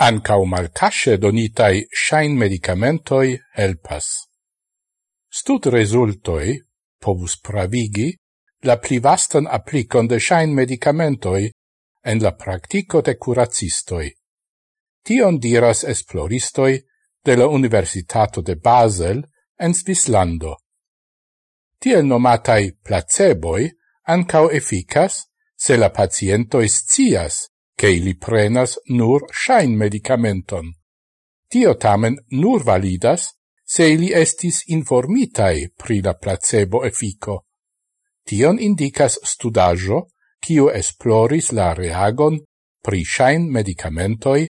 Ancau malcasce donitai shain medicamentoi helpas. Stud resultoi povus pravigi la plivastan applicon de shain medicamentoi en la practico de curacistoi. Tion diras esploristoi de la Universitato de Basel en Svislando. Tiel nomatai placeboi ancau efficas se la pacientoi scias che ili prenas nur shain medicamenton. Tio tamen nur validas se ili estis informitai pri la placebo effico. Tion indicas studajo, kiu esploris la reagon pri shain medicamentoi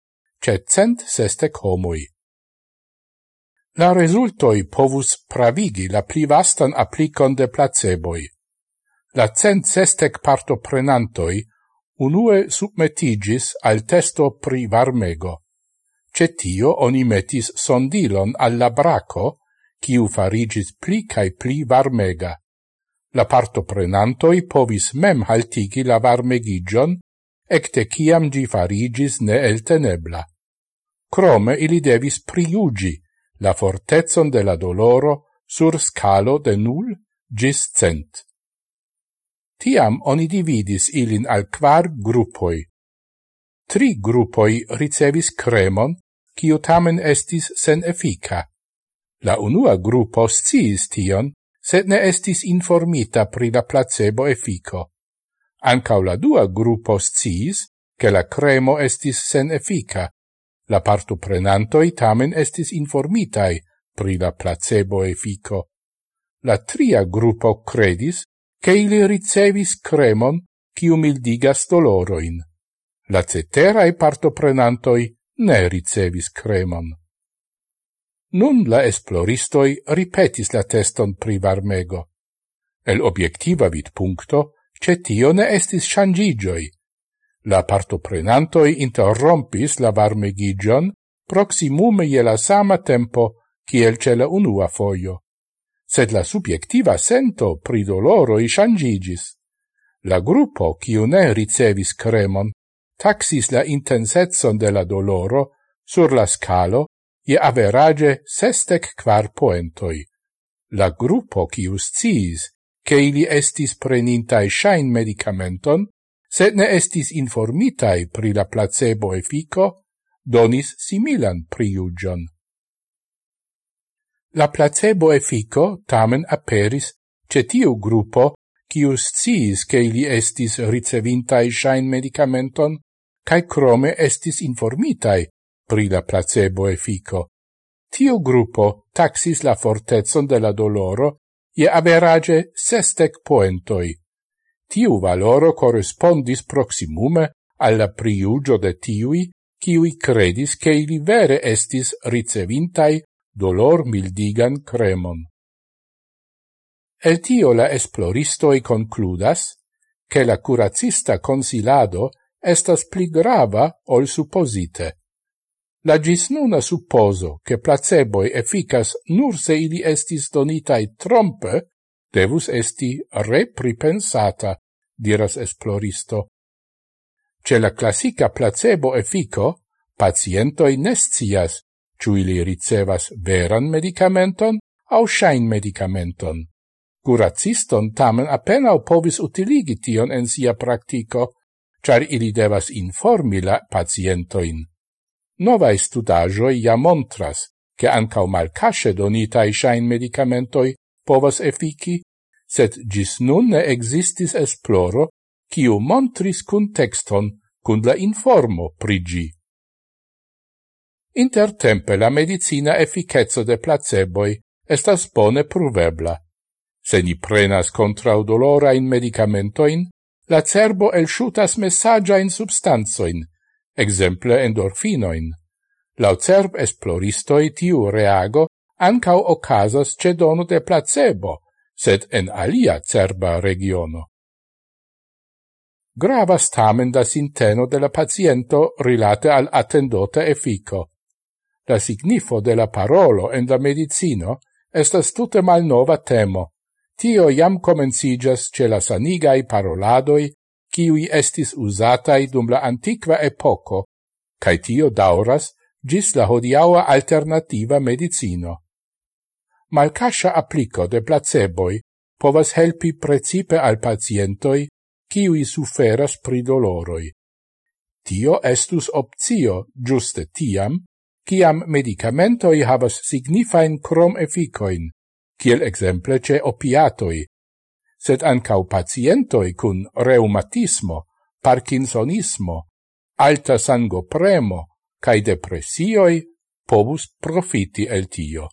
ce cent sestec homoi. La resultoi povus pravigi la pli vastan applicon de placeboi. La cent sestec partoprenantoi unue submetigis al testo pri varmego. Cetio oni metis sondilon alla braco, kiu farigis pli cae pli varmega. La parto prenantoi povis mem haltigi la varmegigion, ecte ciam gi farigis ne eltenebla. Crome ili devis priugi la fortezon de la doloro sur scalo de nul gis cent. Tiam oni dividis ilin al quar gruppoi. Tri gruppoi ricevis cremon, kiu tamen estis sen efika. La unua gruppo sciis tion, sed ne estis informita pri la placebo effico. Ancau la dua gruppo sciis, che la cremo estis sen effica. La partoprenantoi tamen estis informitai pri la placebo effico. La tria gruppo credis che ili ricevis cremon cium mildigas doloroin. La ceterae partoprenantoi ne ricevis cremon. Nun la esploristoi ripetis la teston pri varmego. El obiectiva vid puncto, ce tio ne estis shangigioi. La partoprenantoi interrompis la varmegigion proximume je la sama tempo, kiel ce la unua foio sed la subjectiva sento pri i changigis La gruppo, kiu ne ricevis cremon, taxis la intensetson de la doloro sur la scalo je average sestec quar poentoi. La gruppo, kiu sciis, che ili estis prenintai shain medicamenton, sed ne estis informitai pri la placebo effico, donis similan priugion. La placebo effico tamen aperis ce tiu gruppo cius ciis che ili estis ricevintai shain medicamenton cae crome estis informitai pri la placebo effico. Tiu gruppo taxis la fortezon de la doloro je average sestec poentoi. Tiu valoro correspondis proximume alla priugio de tiui, ciui credis che ili vere estis ricevintai dolor mildigan cremon. El tio la esploristoi concludas che la curacista consilado estas pli grava ol supposite. La gis nuna supposo che placeboi efficas nur se ili estis donitai trompe, devus esti repripensata, diras esploristo. Ce la classica placebo effico, pacientoi nescias ciu ili ricevas veran medicamenton au shain medicamenton. Curaciston tamen apenao povis utiligi tion en sia practico, char ili devas informi la pacientoin. Novae studagioi ja montras, che ancau malcasce donitai shain medicamentoi povas effici, sed gis nun ne existis esploro, ciu montris contexton cun la informo prigi. Intertempe la medicina efficetso de placeboi estas bone pruvebla. Se ni prenas contrau dolora in medicamentoin, la cerbo elsciutas messagia in substanzoin, exemple endorfinoin. Lau cerb esploristoi tiu reago ancau ocasas ce dono de placebo, sed en alia cerba regiono. Gravas tamen da sinteno de la paciento rilate al attendote effico. La signifo de la parolo en la medicino estas tute malnova temo. Tio jam comencigas ce la sanigai paroladoi, kiui estis usatai dum la antiqua epoco, cae tio dauras gis la hodiaua alternativa medicino. Malcascia applico de placeboi povas helpi precipe al pacientoi kiui suferas pri doloroi. Tio estus opcio giuste tiam, ciam medicamentoi havas signifain crom efficoin, kiel exemple ce opiatoi, sed ancau pacientoi cun reumatismo, parkinsonismo, alta sangopremo, cae depressioi povus profiti el tio.